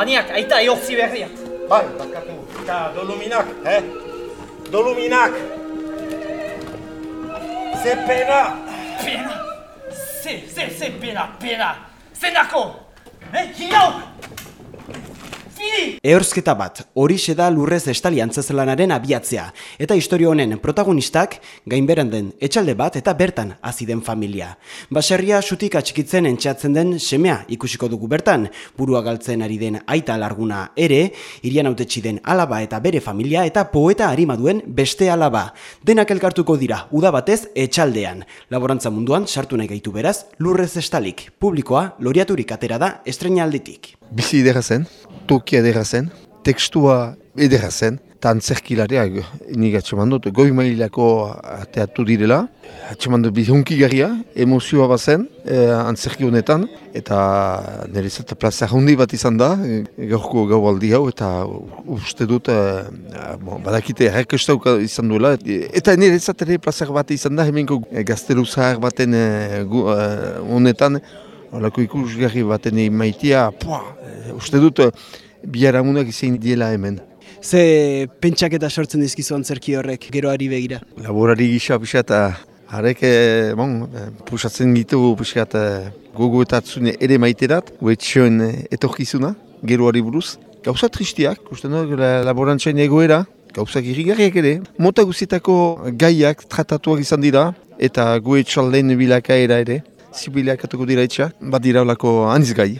Laniak, aita eortzi berriak. Bai, bakatu. Eta doluminak, eh? Doluminak! Ze pena! Pena! Ze, ze, ze pena, pena! Zendako! Eh, hinauk! Fini! Ehorzketa bat, horixe da lurrez estali antzezelanaren abiatzea, eta historio honen protagonistak gainberan den etxalde bat eta bertan hasi den familia. Baserria sutik atxikitzen entxeatzen den semea ikusiko dugu bertan, burua galtzen ari den aita larguna ere, irian autetxi den alaba eta bere familia eta poeta harima duen beste alaba. Denak elkartuko dira, uda batez etxaldean. Laborantza munduan sartu nahi gaitu beraz, lurrez estalik. Publikoa, loriaturik atera da estrenalditik. Bizi edera zen, tokia edera zen, tekstua edera zen, eta antzerkilaria nik atxeman goi mailako ateatu direla, atxeman dut bihunkigarria, emozioa bazen e, antzerki honetan, eta nire zeta plaza handi bat izan da, e, gaurko gau aldi hau, eta uste dut, e, bon, badakite errekestauka izan duela, eta nire zeta ere plaza bat izan da, hemenko gaztelu zahar baten e, gu, e, Horako ikusgarri baten maitia, pua, uste dut, biharamunak izan diela hemen. Ze pentsaketa sortzen dizkizu antzerki horrek, geroari begira. Laborari gisa pixka eta harek, eh, bon, eh, pusatzen gitu pixka eta gogo eta atzune ere maiterat, uetxoen etorkizuna, geroari buruz. Gauza tristiak, uste dut, laborantzain egoera, gauzak irrigarriak ere. Mota guztietako gaiak tratatuak izan dira, eta gu etxalden bilakaera ere zibilak atuko dira etxak, bat dira olako aniz gai.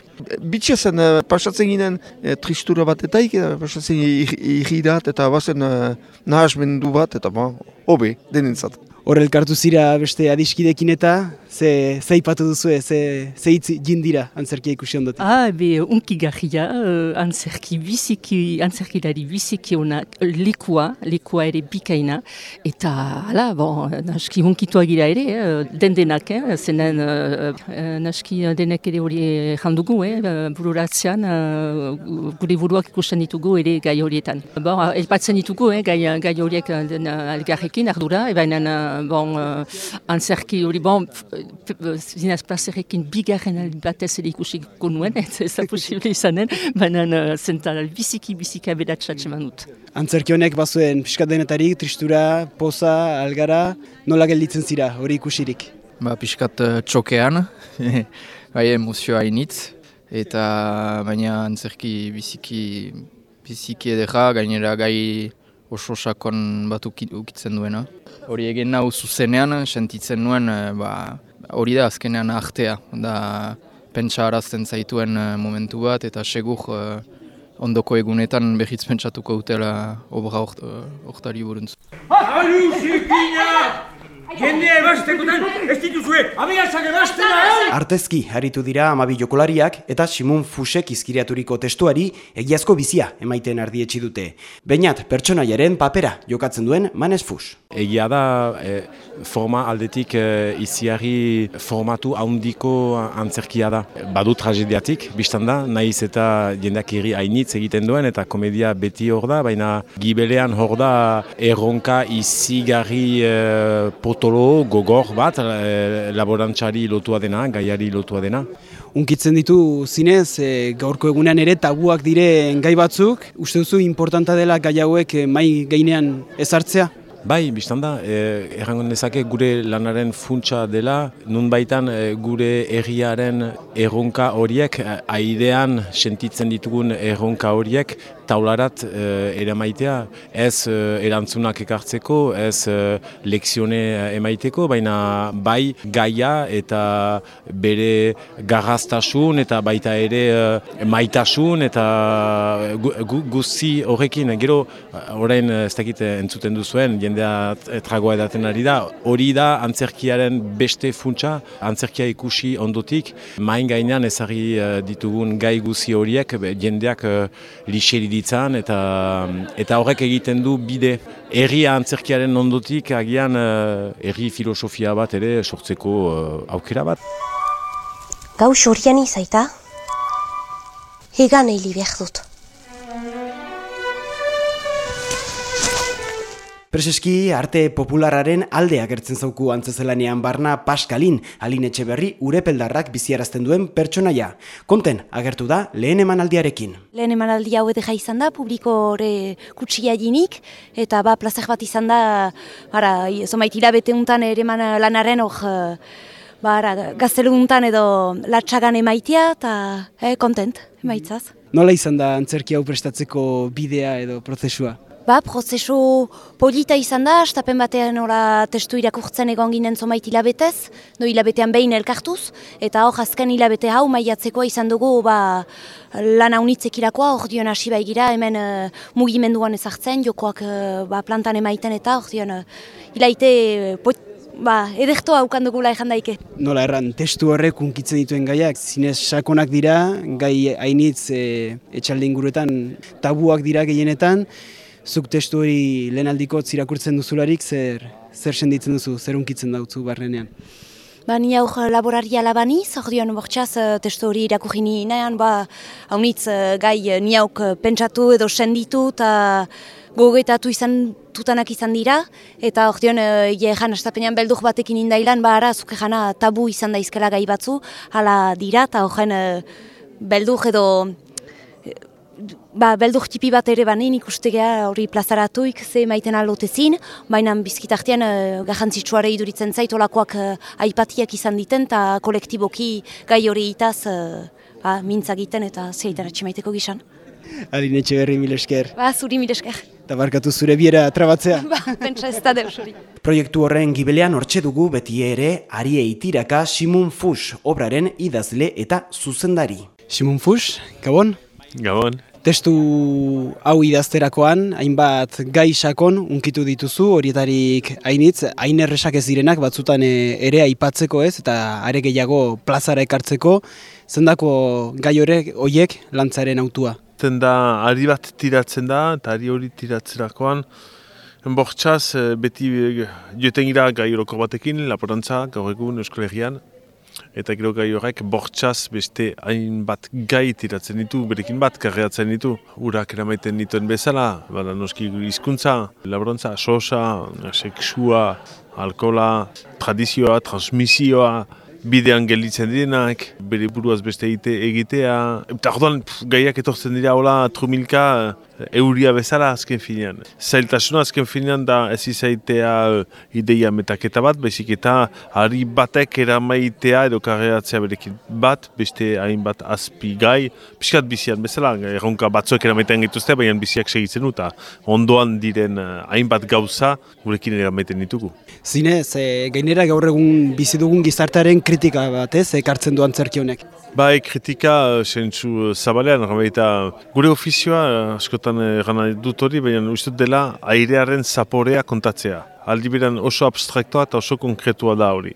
Bitsia zen, uh, pasatzen ginen uh, tristura bat eta uh, pasatzen irridat eta bazen uh, nahasmendu bat eta ba, hobe, denentzat. Hor elkartu zira beste adiskidekin eta ze zeipatu duzu ze, ze hitz jindira antzerkia ikusi ondotik. Ah, be, unki garria, uh, antzerki biziki, antzerkilari biziki onak, likua, likua ere bikaina, eta, hala, bon, naski unkitua gira ere, eh, den denak, eh, zenen, uh, naski denek ere hori jandugu, eh, bururatzean, uh, gure buruak ikusten ditugu ere gai horietan. Bon, elpatzen ditugu, eh, gai, gai horiek den algarrekin, ardura, ebainen, bon, uh, antzerki hori, bon, zinaz plazerekin bigarren batez ere ikusiko nuen, ez da posible izanen, baina uh, zental biziki biziki abedatxatxe manut. Antzerki honek bazuen piskadenetarik, tristura, poza, algara, nola gelditzen zira hori ikusirik? Ba, piskat uh, txokean, bai emozioa hainitz, eta baina antzerki biziki, biziki edera, gainera gai oso sakon bat ukitzen duena. Hori egin nahu zuzenean, sentitzen nuen, ba, hori da azkenean artea, da pentsa arazten zaituen momentu bat, eta segur ondoko egunetan behitz pentsatuko dutela obra hortari buruntz. Jendea ebastekotan ez dituzue, abiatzak ebastena, eh? Artezki haritu dira amabi jokolariak eta Simon Fusek izkiriaturiko testuari egiazko bizia emaiten ardietxi dute. Bainat, pertsonaiaren papera jokatzen duen Manes Fus. Egia da, eh, forma aldetik eh, iziari formatu haundiko antzerkia da. Badu tragediatik, biztan da, nahiz eta jendak iri hainitz egiten duen eta komedia beti hor da, baina gibelean hor da erronka izigarri eh, potolo, gogor bat, e, laborantzari lotua dena, gaiari lotua dena. Unkitzen ditu zinez, e, gaurko egunean ere tabuak diren gai batzuk, uste duzu importanta dela gai hauek e, mai gainean ezartzea? Bai, biztan da, e, errangon dezake gure lanaren funtsa dela, nun baitan e, gure erriaren erronka horiek, aidean sentitzen ditugun erronka horiek, taularat e, eramaitea, ez e, erantzunak ekartzeko, ez e, lekzione emaiteko, baina bai gaia eta bere garraztasun eta baita ere e, maitasun eta gu, guzti horrekin, gero orain ez dakit entzuten duzuen, jendea tragoa edaten ari da, hori da antzerkiaren beste funtsa, antzerkia ikusi ondotik, main gainean ezari ditugun gai guzi horiek, jendeak lixeri ditzan, eta, eta horrek egiten du bide herria antzerkiaren ondotik, agian herri filosofia bat ere sortzeko aukera bat. Gau sorian izaita, hegan eili behar dut. Preseski, arte populararen alde agertzen zauku antzezelanean barna Paskalin, alin etxe berri urepeldarrak biziarazten duen pertsonaia. Konten, agertu da lehen emanaldiarekin. Lehen emanaldi hau edera izan da, publiko hori kutsia jinik, eta ba, plazak bat izan da, bara, zomait hilabete untan ere lanaren hor, ba, gaztelu untan edo latxagan emaitia, eta eh, kontent, emaitzaz. Nola izan da antzerki hau prestatzeko bidea edo prozesua? Ba, prozesu polita izan da, estapen batean ora testu irakurtzen egon ginen zomait hilabetez, no hilabetean behin elkartuz, eta hor azken hilabete hau maiatzekoa izan dugu ba, lan haunitzek irakoa, hor dion hasi baigira, hemen uh, mugimenduan ezartzen, jokoak uh, ba, plantan emaiten eta hor dion uh, hilaite uh, ba, ederto haukan dugula ezan daike. Nola erran, testu horrek unkitzen dituen gaiak, zinez sakonak dira, gai hainitz e, etxalde inguruetan tabuak dira gehienetan, zuk testu hori lehen aldiko zirakurtzen duzularik, zer, zer senditzen duzu, zer unkitzen dautzu barrenean? Ba, ni hau laboraria labani, zordion bortxaz eh, testu hori irakurri ni nahean, ba, haunitz eh, gai eh, ni hauk pentsatu edo senditu eta gogoetatu izan tutanak izan dira, eta hor dion, e, astapenean beldur batekin indailan, ba, ara, zuke jana tabu izan daizkela gai batzu, hala dira, eta horren e, beldur edo ba, beldur tipi bat ere banin ikustegea hori plazaratuik ze maiten aldotezin, baina bizkitartean uh, garrantzitsuare iduritzen zait olakoak uh, aipatiak izan diten eta kolektiboki gai hori itaz uh, ba, mintzagiten eta zeitan atximaiteko gizan. Arin etxe berri milesker. Ba, zuri milesker. Eta barkatu zure biera trabatzea. ba, pentsa ez da deusuri. Proiektu horren gibelean hortxe dugu beti ere arie itiraka Simon Fuchs obraren idazle eta zuzendari. Simon Fuchs, gabon? Gabon. Testu hau idazterakoan, hainbat gai sakon unkitu dituzu, horietarik hainitz, hain erresak ez direnak batzutan eh, ere aipatzeko ez, eta are gehiago plazara ekartzeko, zendako gai horrek hoiek lantzaren autua? da, ari bat tiratzen da, eta ari hori tiratzerakoan, Bortxaz, eh, beti eh, joten gira gai horoko batekin, laporantza, gaur egun, euskal eta gero gai horrek bortxaz beste hainbat gai tiratzen ditu, berekin bat karreatzen ditu. Urak eramaiten dituen bezala, bada noski hizkuntza, laborantza, sosa, seksua, alkola, tradizioa, transmisioa, bidean gelditzen direnak, bere buruaz beste egitea. Eta orduan, gaiak etortzen dira, hola, trumilka, euria bezala azken finean. Zailtasuna azken finean da ez izaitea uh, ideia metaketa bat, bezik eta ari batek eramaitea edo karreatzea berekin bat, beste hainbat azpi gai, piskat bizian bezala, erronka batzuek eramaitean gituzte, baina biziak segitzen dut, ondoan diren uh, hainbat gauza gurekin eramaiten ditugu. Zine, ze gainera gaur egun bizi dugun gizartaren kritika bat, ez, ekartzen duan zerki honek? Bai, kritika, sentzu zabalean, gure ofizioa, askotan askotan gana dut hori, baina uste dela airearen zaporea kontatzea. Aldi oso abstraktoa eta oso konkretua da hori.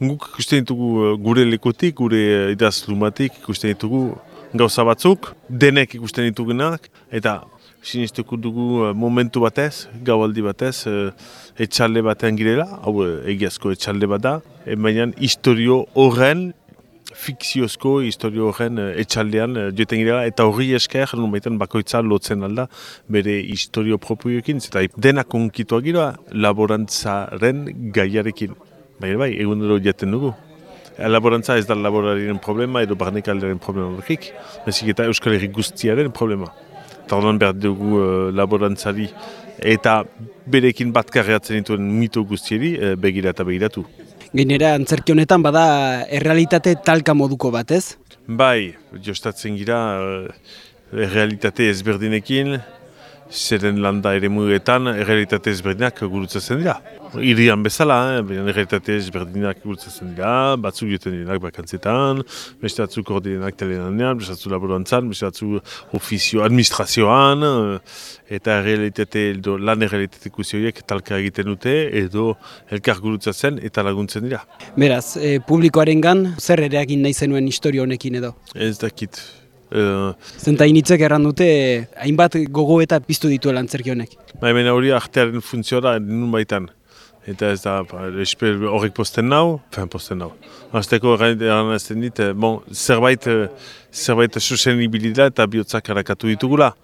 Guk ikusten ditugu gure lekutik, gure idaz lumatik ikusten ditugu gauza batzuk, denek ikusten ditugunak, eta sinistuko dugu momentu batez, gaualdi batez, etxalde batean girela, hau egiazko etxalde bat da, baina historio horren fikziozko historio horren uh, etxaldean uh, joeten girela, eta horri esker, baiten bakoitza lotzen alda, bere historio propioekin, eta denak onkitua gira laborantzaren gaiarekin. Bai, bai, egun dut jaten dugu. Laborantza ez da laborarien problema edo barnek alderen problema berkik, bezik eta Euskal Herri guztiaren problema. Eta horren behar dugu uh, laborantzari eta berekin bat karreatzen dituen mito guztieri uh, begira eta begiratu. Gainera, antzerki honetan bada errealitate talka moduko bat, ez? Bai, jostatzen gira eh, errealitate ezberdinekin, zeren landa ere mugetan, errealitate ezberdinak gurutzatzen dira. Irian bezala, eh? errealitate ezberdinak gurutzatzen dira, batzuk joten direnak bakantzetan, beste batzuk ordenak telenanean, beste batzuk laborantzan, beste batzuk ofizio administrazioan, eh, eta errealitate, edo, lan errealitate kuzioiek talka egiten dute, edo elkar gurutzatzen eta laguntzen dira. Beraz, e, publikoaren gan, zer ere egin nahi zenuen historio honekin edo? Ez dakit, Zenta initzek erran dute, hainbat gogo eta piztu ditu antzerki honek. Ba, hemen hori artearen funtzioa nun baitan. Eta ez da, ba, horrek posten nau, fen posten nau. Azteko erran ezten dit, eh, bon, zerbait, eh, zerbait sustenibilidad eta bihotzak harakatu ditugula.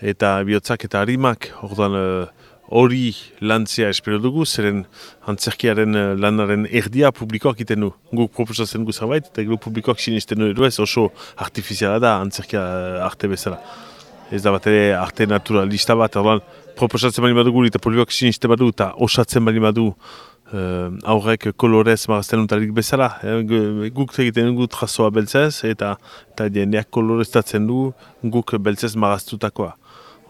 Eta bihotzak eta harimak, orduan, hori lantzea espero dugu, zeren antzerkiaren eh, lanaren erdia publikoak iten du. Guk proposatzen dugu zerbait, eta guk publikoak sinisten du ez oso artifiziala da antzerkia eh, arte bezala. Ez da bat ere arte naturalista bat, ordan proposatzen bali badugu eta publikoak sinisten badu eta osatzen bali badu uh, aurrek kolorez marazten dutarik bezala. guk egiten dugu trazoa beltzez eta, eta jendeak koloreztatzen du guk beltzez maraztutakoa.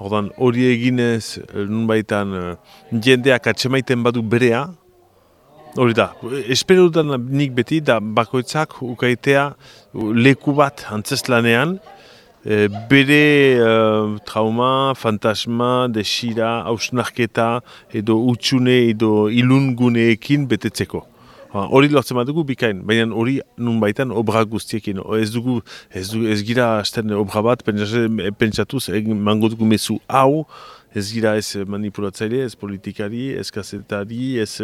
Ordan hori eginez, nun baitan, jendeak atxemaiten badu berea, hori da, espero dudan nik beti, da bakoitzak ukaitea leku bat antzestlanean, e, bere trauma, fantasma, desira, hausnarketa, edo utxune, edo ilunguneekin betetzeko. Hori lortzen bat bikain, baina hori nun baitan obra guztiekin. Ez dugu, ez, du, ez gira asten obra bat, pentsatuz, egin mango dugu mezu hau, ez gira ez manipulatzaile, ez politikari, ez kasetari, ez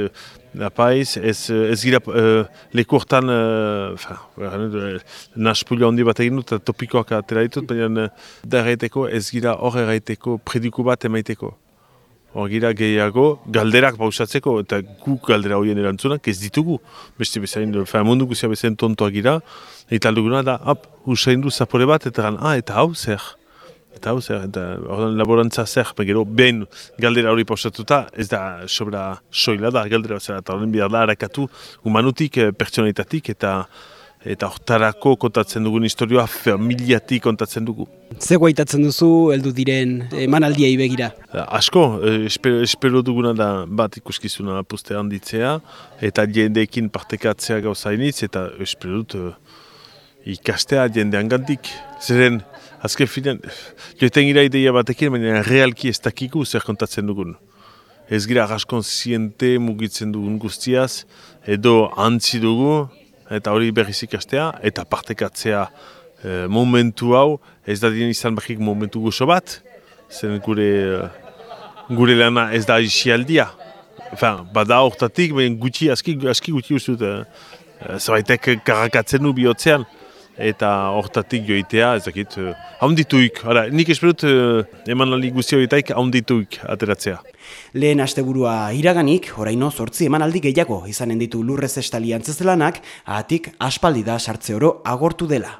apaiz, ez, ez gira uh, lekortan, uh, uh, handi bat egin dut, topikoak atera ditut, baina da ez gira hor erraiteko, prediku bat emaiteko. Horgira gehiago, galderak pausatzeko, eta guk galdera horien erantzunak ez ditugu. Beste bezain, fa, mundu guzia bezain tontoak gira, eta alduguna da, hop, usain du zapore bat, eta gan, ah, eta hau zer. Eta hau zer, eta ordan laborantza zer, gero, behin galdera hori pausatuta, ez da sobra soila da, galdera zer, eta horren bihar da, harakatu, humanutik, eh, pertsonalitatik, eta eta hortarako kontatzen dugun historioa familiatik kontatzen dugu. Ze guaitatzen duzu heldu diren emanaldia begira? Asko, eh, espero, espero duguna da bat ikuskizuna poste handitzea eta jendeekin partekatzea gauzainitz eta espero dut uh, ikastea jendean gandik. Zeren, azken finean, joetan gira ideia batekin, baina realki ez dakiku zer kontatzen dugun. Ez gira ziente mugitzen dugun guztiaz, edo antzi dugu, eta hori berriz ikastea, eta partekatzea e, momentu hau, ez da izan behik momentu gozo bat, zen gure, uh, gure lana ez da isialdia. Enfin, bada hortatik, gutxi, aski, aski gutxi usut, uh, zerbaitek karakatzen du bihotzean, eta hortatik joitea, ez dakit, haundituik, nik esperut uh, eman ali guzti horietak haundituik ateratzea. Lehen asteburua iraganik, oraino zortzi emanaldi gehiago izanen ditu lurrez estali antzezelanak, ahatik aspaldi da sartze oro agortu dela.